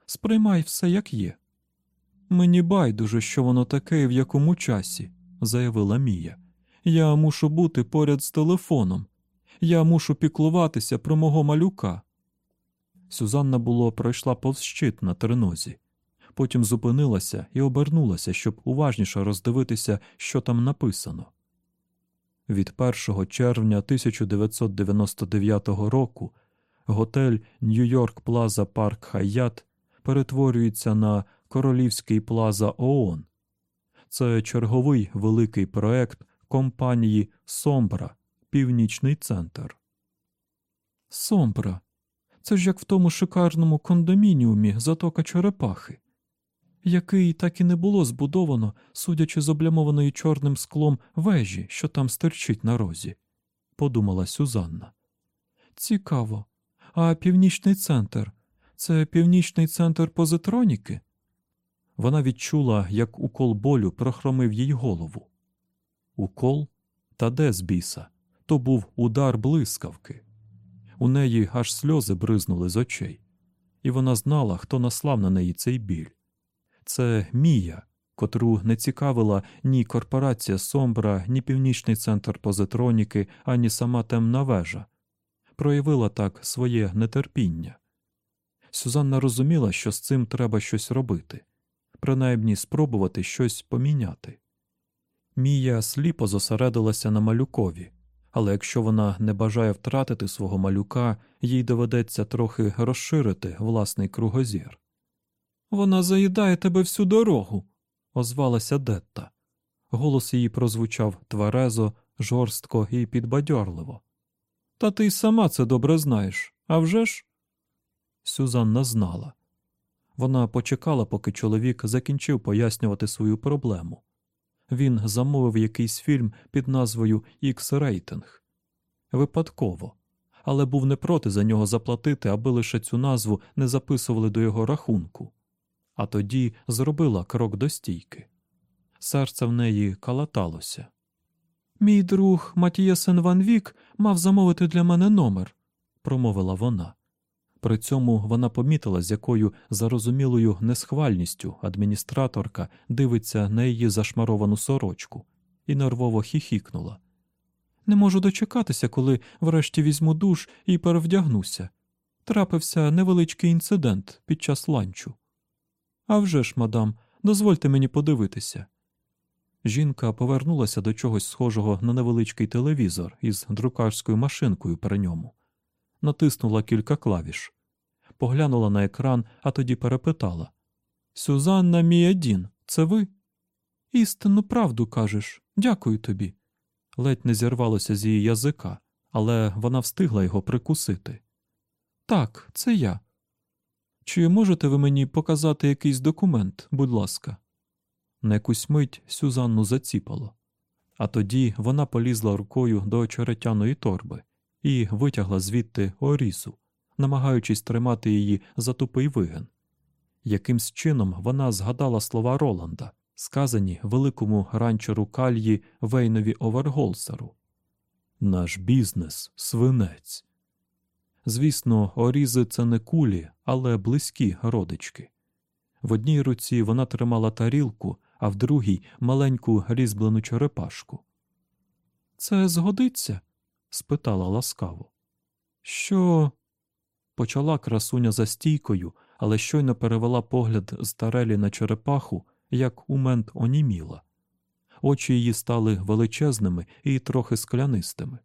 Сприймай все, як є. Мені байдуже, що воно таке і в якому часі, заявила Мія. Я мушу бути поряд з телефоном. Я мушу піклуватися про мого малюка. Сюзанна було пройшла повз щит на тренозі, потім зупинилася і обернулася, щоб уважніше роздивитися, що там написано. Від 1 червня 1999 року готель Нью-Йорк Плаза Парк Хайят перетворюється на Королівський Плаза ООН. Це черговий великий проект компанії Сомбра, Північний центр. Сомбра. Це ж як в тому шикарному кондомініумі затока Черепахи, який так і не було збудовано, судячи з облямованої чорним склом вежі, що там стирчить на розі, подумала Сюзанна. Цікаво. А північний центр це північний центр позитроніки? Вона відчула, як укол болю прохромив їй голову. Укол? Та де з біса? То був удар блискавки. У неї аж сльози бризнули з очей, і вона знала, хто наслав на неї цей біль. Це Мія, котру не цікавила ні корпорація Сомбра, ні північний центр позитроніки, ані сама темна вежа. Проявила так своє нетерпіння. Сюзанна розуміла, що з цим треба щось робити, принаймні спробувати щось поміняти. Мія сліпо зосередилася на малюкові, але якщо вона не бажає втратити свого малюка, їй доведеться трохи розширити власний кругозір. Вона заїдає тебе всю дорогу, озвалася Детта. Голос її прозвучав тверезо, жорстко і підбадьорливо. Та ти й сама це добре знаєш, а вже ж?» Сюзанна знала. Вона почекала, поки чоловік закінчив пояснювати свою проблему. Він замовив якийсь фільм під назвою Ікс-рейтинг. Випадково, але був не проти за нього заплатити, аби лише цю назву не записували до його рахунку. А тоді зробила крок до стійки. Серце в неї калаталося. Мій друг Матієсен Ван Вік мав замовити для мене номер, промовила вона. При цьому вона помітила, з якою зарозумілою несхвальністю адміністраторка дивиться на її зашмаровану сорочку, і нервово хіхікнула. Не можу дочекатися, коли врешті візьму душ і перевдягнуся. Трапився невеличкий інцидент під час ланчу. «А вже ж, мадам, дозвольте мені подивитися. Жінка повернулася до чогось схожого на невеличкий телевізор із друкарською машинкою при ньому натиснула кілька клавіш, поглянула на екран, а тоді перепитала Сюзанна Міядін, це ви? Істинну правду кажеш, дякую тобі. Ледь не зірвалося з її язика, але вона встигла його прикусити. Так, це я. Чи можете ви мені показати якийсь документ, будь ласка? На якусь мить Сюзанну заціпало, а тоді вона полізла рукою до очеретяної торби і витягла звідти орісу, намагаючись тримати її за тупий вигин. Якимсь чином вона згадала слова Роланда, сказані великому ранчеру кальї Вейнові Оверголсеру. Наш бізнес свинець. Звісно, орізи це не кулі, але близькі родички. В одній руці вона тримала тарілку, а в другій маленьку різьблену черепашку. Це згодиться? спитала ласкаво. Що? Почала красуня за стійкою, але щойно перевела погляд з тарелі на черепаху, як у мент оніміла. Очі її стали величезними і трохи склянистими.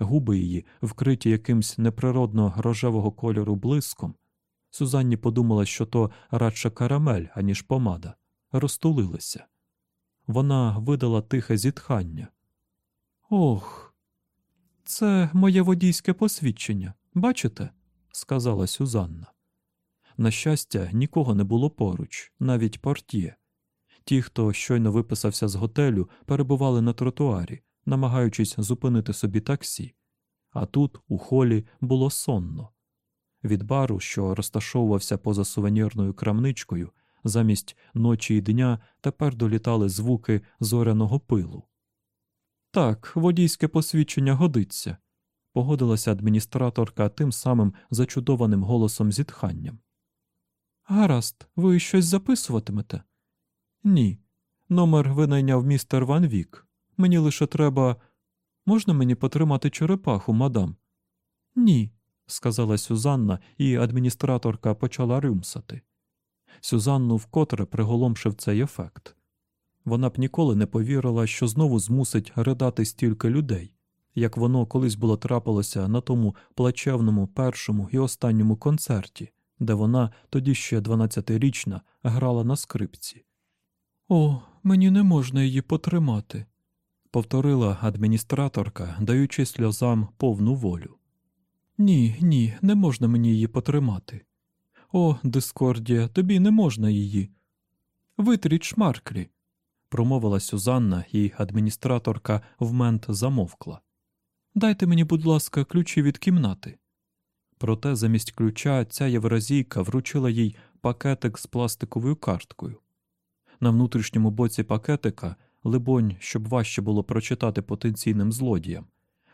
Губи її, вкриті якимсь неприродно рожевого кольору блиском. Сузанні подумала, що то радше карамель, аніж помада, розтулилися. Вона видала тихе зітхання. Ох, це моє водійське посвідчення, бачите? сказала Сюзанна. На щастя, нікого не було поруч, навіть портє. Ті, хто щойно виписався з готелю, перебували на тротуарі, намагаючись зупинити собі таксі. А тут, у холі, було сонно. Від бару, що розташовувався поза сувенірною крамничкою, замість ночі і дня тепер долітали звуки зоряного пилу. Так, водійське посвідчення годиться, погодилася адміністраторка тим самим зачудованим голосом зітханням. Гаразд, ви щось записуватимете? Ні. Номер винайняв містер Ван Вік. Мені лише треба. Можна мені потримати черепаху, мадам? Ні, сказала Сюзанна, і адміністраторка почала рюмсати. Сюзанну вкотре приголомшив цей ефект. Вона б ніколи не повірила, що знову змусить ридати стільки людей, як воно колись було трапилося на тому плачевному першому і останньому концерті, де вона, тоді ще 12-річна, грала на скрипці. О, мені не можна її потримати, повторила адміністраторка, даючи сльозам повну волю. Ні, ні, не можна мені її потримати. О, Дискордія, тобі не можна її. Витріть шмарклі, промовила Сюзанна, і адміністраторка в мент замовкла. Дайте мені, будь ласка, ключі від кімнати. Проте замість ключа ця євразійка вручила їй пакетик з пластиковою карткою. На внутрішньому боці пакетика, либонь, щоб важче було прочитати потенційним злодіям,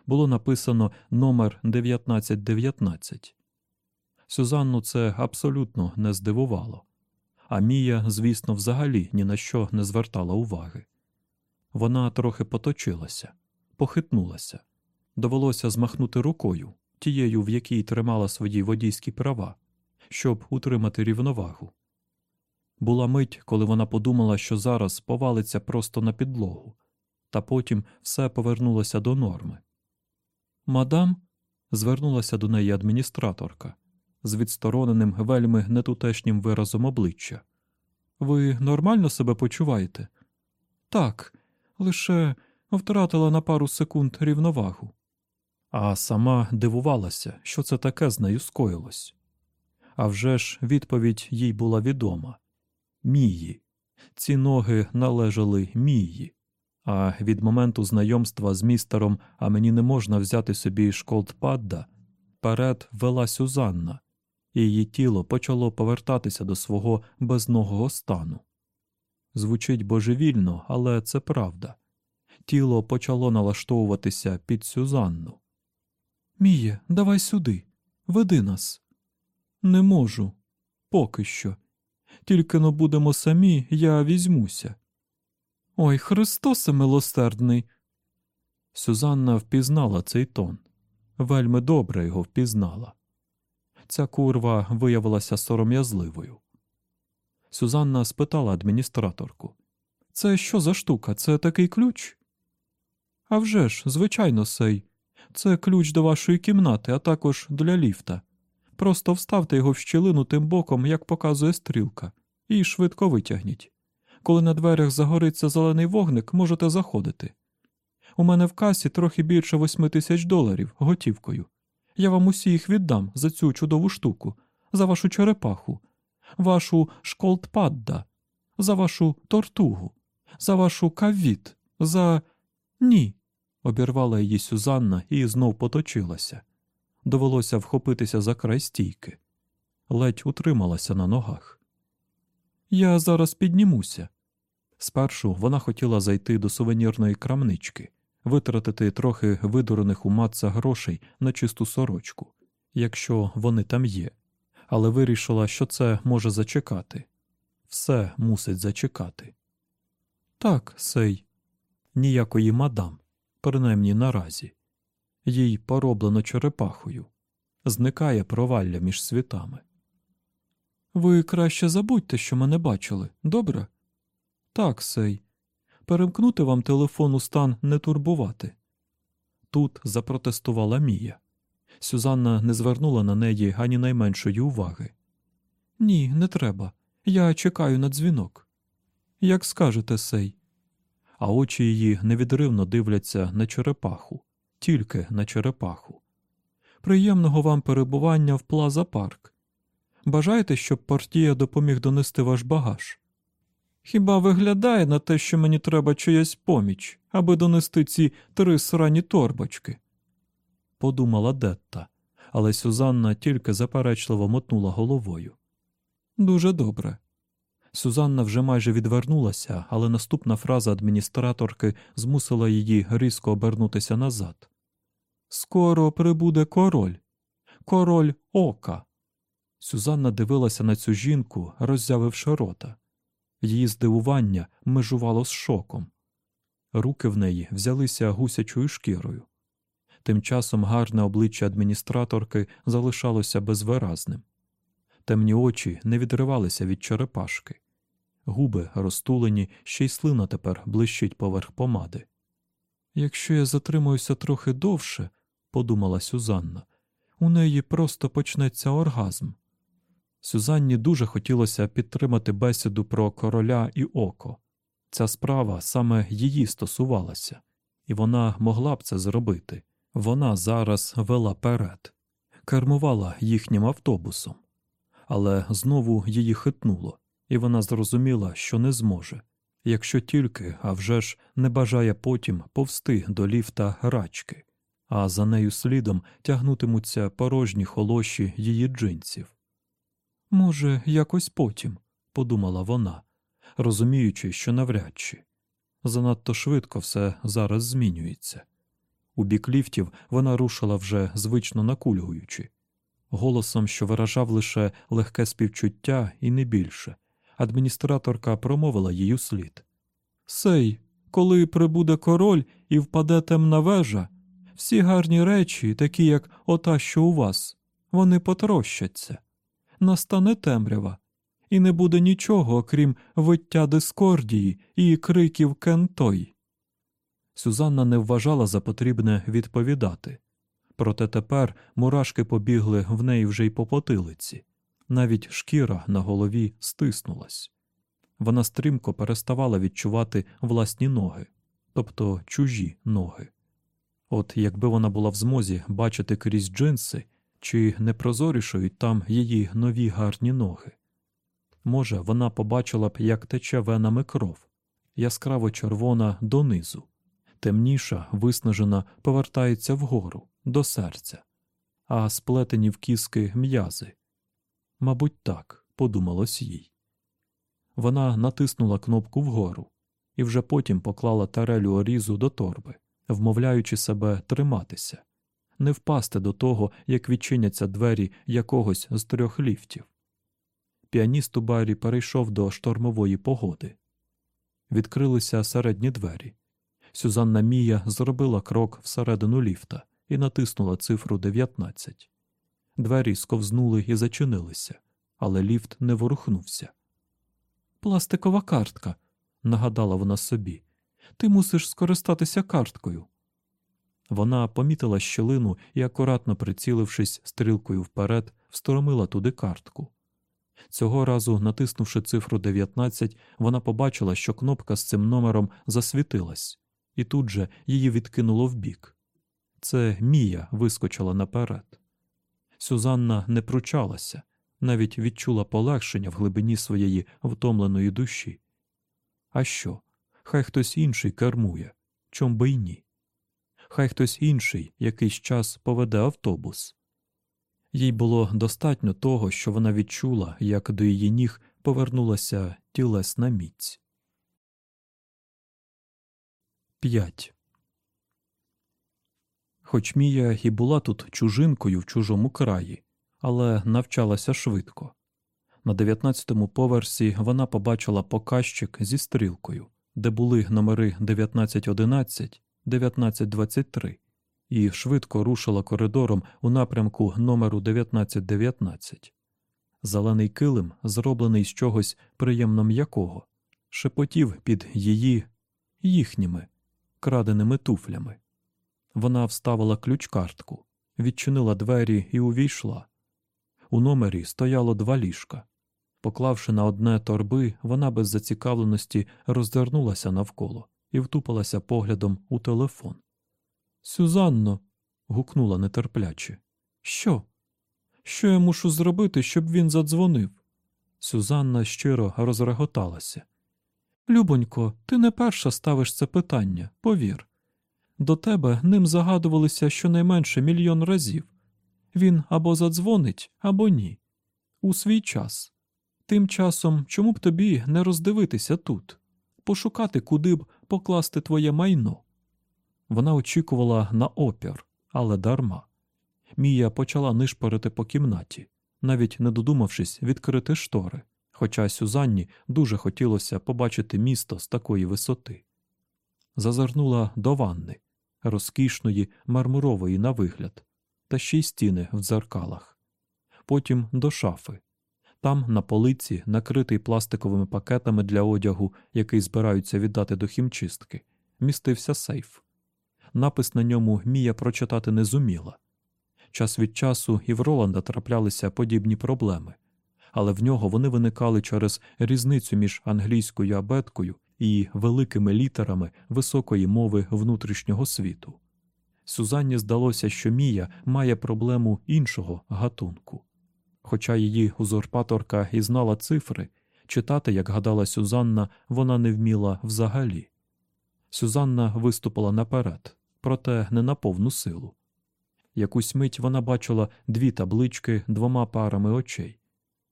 було написано номер 1919. Сюзанну це абсолютно не здивувало, а Мія, звісно, взагалі ні на що не звертала уваги. Вона трохи поточилася, похитнулася, довелося змахнути рукою, тією, в якій тримала свої водійські права, щоб утримати рівновагу. Була мить, коли вона подумала, що зараз повалиться просто на підлогу, та потім все повернулося до норми. Мадам, звернулася до неї адміністраторка з відстороненим вельми нетутешнім виразом обличчя. Ви нормально себе почуваєте? Так, лише втратила на пару секунд рівновагу. А сама дивувалася, що це таке з нею скоїлось. А вже ж відповідь їй була відома Мії. Ці ноги належали Мії. А від моменту знайомства з містером, а мені не можна взяти собі школдпадда, перед вела Сюзанна, і її тіло почало повертатися до свого безногого стану. Звучить божевільно, але це правда. Тіло почало налаштовуватися під Сюзанну. Міє, давай сюди, веди нас. Не можу. Поки що. Тільки но будемо самі, я візьмуся. Ой, Христосе милосердний. Сюзанна впізнала цей тон. Вельми добре його впізнала. Ця курва виявилася сором'язливою. Сюзанна спитала адміністраторку Це що за штука? Це такий ключ? «А вже ж, звичайно, сей. Це ключ до вашої кімнати, а також для ліфта. Просто вставте його в щілину тим боком, як показує стрілка, і швидко витягніть. Коли на дверях загориться зелений вогник, можете заходити. У мене в касі трохи більше восьми тисяч доларів готівкою. Я вам усі їх віддам за цю чудову штуку, за вашу черепаху, вашу школдпадда, за вашу тортугу, за вашу кавіт, за. Ні. обірвала її Сюзанна і знов поточилася. Довелося вхопитися за край стійки. Ледь утрималася на ногах. Я зараз піднімуся. Спершу вона хотіла зайти до сувенірної крамнички, витратити трохи видурених у матца грошей на чисту сорочку, якщо вони там є, але вирішила, що це може зачекати. Все мусить зачекати. Так, сей, ніякої мадам, принаймні наразі. Їй пороблено черепахою. зникає провалля між світами. Ви краще забудьте, що мене бачили, добре? Так, сей. Перемкнути вам телефон у стан не турбувати. Тут запротестувала Мія. Сюзанна не звернула на неї ані найменшої уваги. Ні, не треба. Я чекаю на дзвінок. Як скажете сей. А очі її невідривно дивляться на черепаху, тільки на черепаху. Приємного вам перебування в Плаза Парк. Бажаєте, щоб партія допоміг донести ваш багаж? Хіба виглядає на те, що мені треба чиясь поміч, аби донести ці три срані торбочки? подумала Детта, але Сюзанна тільки заперечливо мотнула головою. Дуже добре. Сюзанна вже майже відвернулася, але наступна фраза адміністраторки змусила її різко обернутися назад. Скоро прибуде король, король ока. Сюзанна дивилася на цю жінку, роззявивши рота. Її здивування межувало з шоком. Руки в неї взялися гусячою шкірою. Тим часом гарне обличчя адміністраторки залишалося безвиразним. Темні очі не відривалися від черепашки, губи розтулені, ще й слина тепер блищить поверх помади. Якщо я затримуюся трохи довше, подумала Сюзанна, у неї просто почнеться оргазм. Сюзанні дуже хотілося підтримати бесіду про короля і око. Ця справа саме її стосувалася, і вона могла б це зробити. Вона зараз вела перед, кермувала їхнім автобусом, але знову її хитнуло, і вона зрозуміла, що не зможе, якщо тільки, а вже ж не бажає потім повсти до ліфта рачки, а за нею слідом тягнутимуться порожні холоші її джинсів. Може, якось потім, подумала вона, розуміючи, що навряд чи занадто швидко все зараз змінюється. У бік ліфтів вона рушила вже звично накульгуючи, голосом, що виражав лише легке співчуття і не більше. Адміністраторка промовила їй слід. Сей, коли прибуде король і впаде темна вежа, всі гарні речі, такі як ота, що у вас, вони потрощаться. Настане темрява, і не буде нічого, окрім виття дискордії і криків кентой. Сюзанна не вважала за потрібне відповідати. Проте тепер мурашки побігли в неї вже й по потилиці, навіть шкіра на голові стиснулась. Вона стрімко переставала відчувати власні ноги, тобто чужі ноги. От якби вона була в змозі бачити крізь джинси, чи не прозорішають там її нові гарні ноги. Може, вона побачила б, як тече венами кров, яскраво червона донизу темніша, виснажена, повертається вгору, до серця, а сплетені в кіски м'язи. Мабуть, так, подумалось їй. Вона натиснула кнопку вгору і вже потім поклала тарелю орізу до торби, вмовляючи себе триматися, не впасти до того, як відчиняться двері якогось з трьох ліфтів. Піаніст у барі перейшов до штормової погоди. Відкрилися середні двері. Сюзанна Мія зробила крок всередину ліфта і натиснула цифру 19. Двері сковзнули і зачинилися, але ліфт не ворухнувся. Пластикова картка, нагадала вона собі. Ти мусиш скористатися карткою. Вона помітила щелину і, акуратно прицілившись стрілкою вперед, всторомила туди картку. Цього разу, натиснувши цифру 19, вона побачила, що кнопка з цим номером засвітилась і тут же її відкинуло вбік. Це Мія вискочила наперед. Сюзанна не пручалася, навіть відчула полегшення в глибині своєї втомленої душі. А що? Хай хтось інший кермує, чом би й ні. Хай хтось інший якийсь час поведе автобус. Їй було достатньо того, що вона відчула, як до її ніг повернулася тілесна міць. 5. Хоч Мія і була тут чужинкою в чужому краї, але навчалася швидко. На 19-му поверсі вона побачила показчик зі стрілкою, де були номери 1911, 1923, і швидко рушила коридором у напрямку номеру 1919. Зелений килим, зроблений з чогось приємно м'якого, шепотів під її їхніми краденими туфлями. Вона вставила ключ-картку, відчинила двері і увійшла. У номері стояло два ліжка. Поклавши на одне торби, вона без зацікавленості роздернулася навколо і втупилася поглядом у телефон. Сюзанно. гукнула нетерпляче. Що? Що я мушу зробити, щоб він задзвонив? Сюзанна щиро розреготалася. Любонько, ти не перша ставиш це питання, повір. До тебе ним загадувалися щонайменше мільйон разів. Він або задзвонить, або ні. У свій час. Тим часом чому б тобі не роздивитися тут, пошукати, куди б покласти твоє майно. Вона очікувала на опір, але дарма. Мія почала нишпорити по кімнаті, навіть не додумавшись відкрити штори, хоча Сюзанні дуже хотілося побачити місто з такої висоти. Зазирнула до ванни, розкішної, мармурової на вигляд, та ще й стіни в дзеркалах, потім до шафи. Там, на полиці, накритий пластиковими пакетами для одягу, який збираються віддати до хімчистки, містився сейф. Напис на ньому Мія прочитати не зуміла. Час від часу і в Роланда траплялися подібні проблеми, але в нього вони виникали через різницю між англійською абеткою і великими літерами високої мови внутрішнього світу. Сюзанні здалося, що Мія має проблему іншого гатунку. Хоча її узурпаторка і знала цифри, читати, як гадала Сюзанна, вона не вміла взагалі. Сюзанна виступила наперед, проте не на повну силу. Якусь мить вона бачила дві таблички двома парами очей.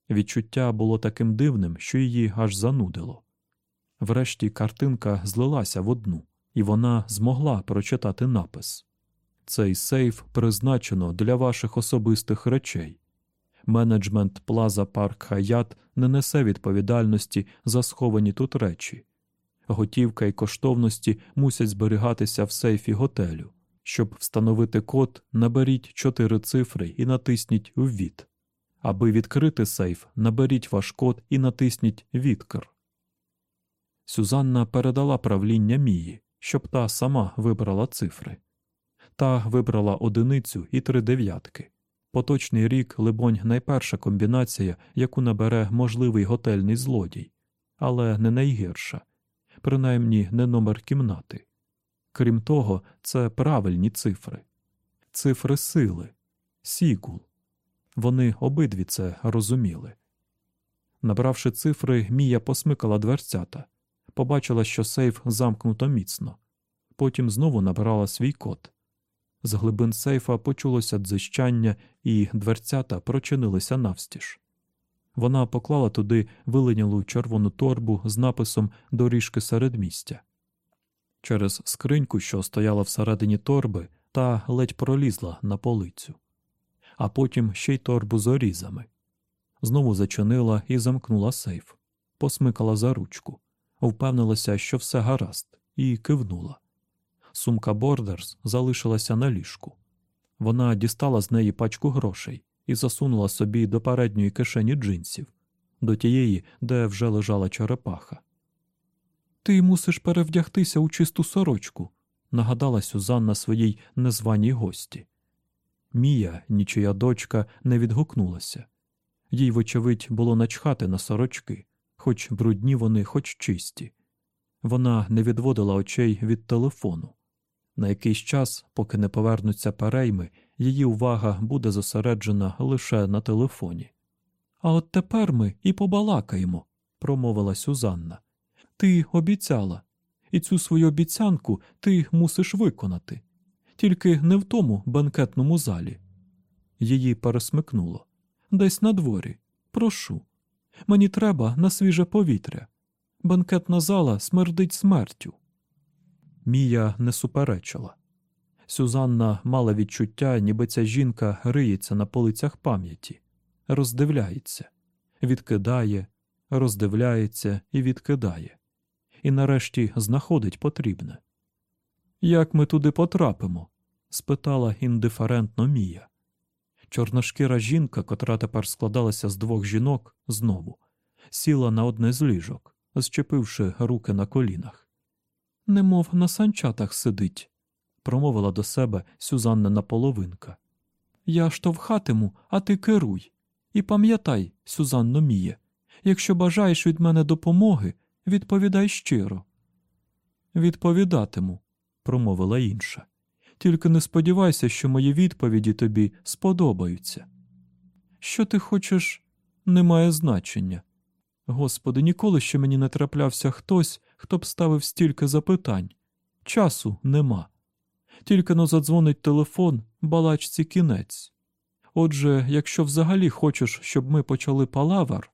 Відчуття було таким дивним, що її аж занудило. Врешті картинка злилася в одну, і вона змогла прочитати напис Цей сейф призначено для ваших особистих речей. Менеджмент Плаза Парк Хаят не несе відповідальності за сховані тут речі. Готівка і коштовності мусять зберігатися в сейфі готелю. Щоб встановити код, наберіть чотири цифри і натисніть Ввід. Аби відкрити сейф, наберіть ваш код і натисніть Відкр. Сюзанна передала правління Мії, щоб та сама вибрала цифри. Та вибрала одиницю і три дев'ятки. Поточний рік, либонь, найперша комбінація, яку набере можливий готельний злодій, але не найгірша, принаймні не номер кімнати. Крім того, це правильні цифри, цифри сили, сігул. Вони обидві це розуміли. Набравши цифри, Мія посмикала дверцята, побачила, що сейф замкнуто міцно, потім знову набрала свій код. З глибин сейфа почулося дзищання, і дверцята прочинилися навстіж. Вона поклала туди вилинялу червону торбу з написом Доріжки середмістя. Через скриньку, що стояла всередині торби, та ледь пролізла на полицю, а потім ще й торбу з орізами. Знову зачинила і замкнула сейф, посмикала за ручку, впевнилася, що все гаразд, і кивнула. Сумка Бордерс залишилася на ліжку. Вона дістала з неї пачку грошей і засунула собі до передньої кишені джинсів, до тієї, де вже лежала черепаха. Ти мусиш перевдягтися у чисту сорочку, нагадала Сюзанна своїй незваній гості. Мія, нічия дочка, не відгукнулася. Їй, вочевидь, було начхати на сорочки, хоч брудні вони, хоч чисті. Вона не відводила очей від телефону. На якийсь час, поки не повернуться перейми, її увага буде зосереджена лише на телефоні. А от тепер ми і побалакаємо, промовила Сюзанна. Ти обіцяла, і цю свою обіцянку ти мусиш виконати, тільки не в тому бенкетному залі. Її пересмикнуло. Десь на дворі. Прошу. Мені треба на свіже повітря. Бенкетна зала смердить смертю. Мія не суперечила. Сюзанна мала відчуття, ніби ця жінка риється на полицях пам'яті, роздивляється, відкидає, роздивляється і відкидає, і нарешті знаходить потрібне. Як ми туди потрапимо? спитала індиферентно Мія. Чорношкіра жінка, котра тепер складалася з двох жінок, знову сіла на одне з ліжок, зчепивши руки на колінах. Немов на санчатах сидить, промовила до себе Сюзанна половинка. Я штовхатиму, а ти керуй. І пам'ятай, Сюзанно Міє, якщо бажаєш від мене допомоги, відповідай щиро. Відповідатиму, промовила інша. Тільки не сподівайся, що мої відповіді тобі сподобаються. Що ти хочеш, не має значення. Господи, ніколи ще мені не траплявся хтось, хто б ставив стільки запитань. Часу нема. Тільки но задзвонить телефон, балачці кінець. Отже, якщо взагалі хочеш, щоб ми почали палавар.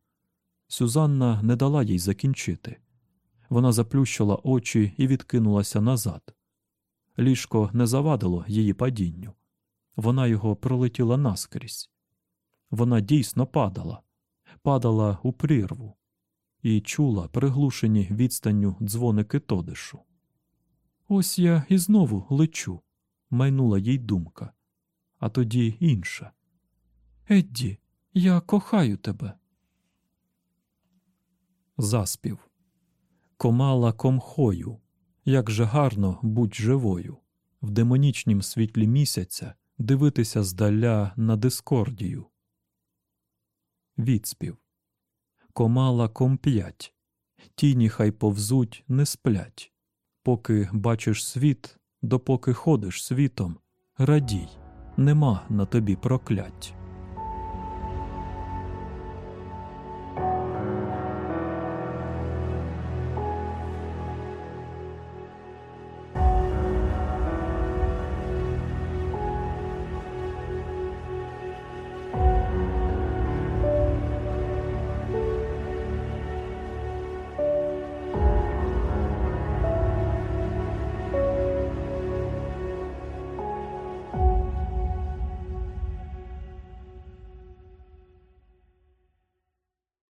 Сюзанна не дала їй закінчити. Вона заплющила очі і відкинулася назад. Ліжко не завадило її падінню. Вона його пролетіла наскрізь. Вона дійсно падала, падала у прірву і чула приглушені відстанню дзвоники тодишу. Ось я і знову лечу, майнула їй думка, а тоді інша. Едді, я кохаю тебе. Заспів. Комала комхою. Як же гарно будь живою, в демонічнім світлі місяця дивитися здаля на дискордію. Відспів. Комала комп'ять. Тіні хай повзуть, не сплять. Поки бачиш світ, допоки ходиш світом, радій, нема на тобі проклять.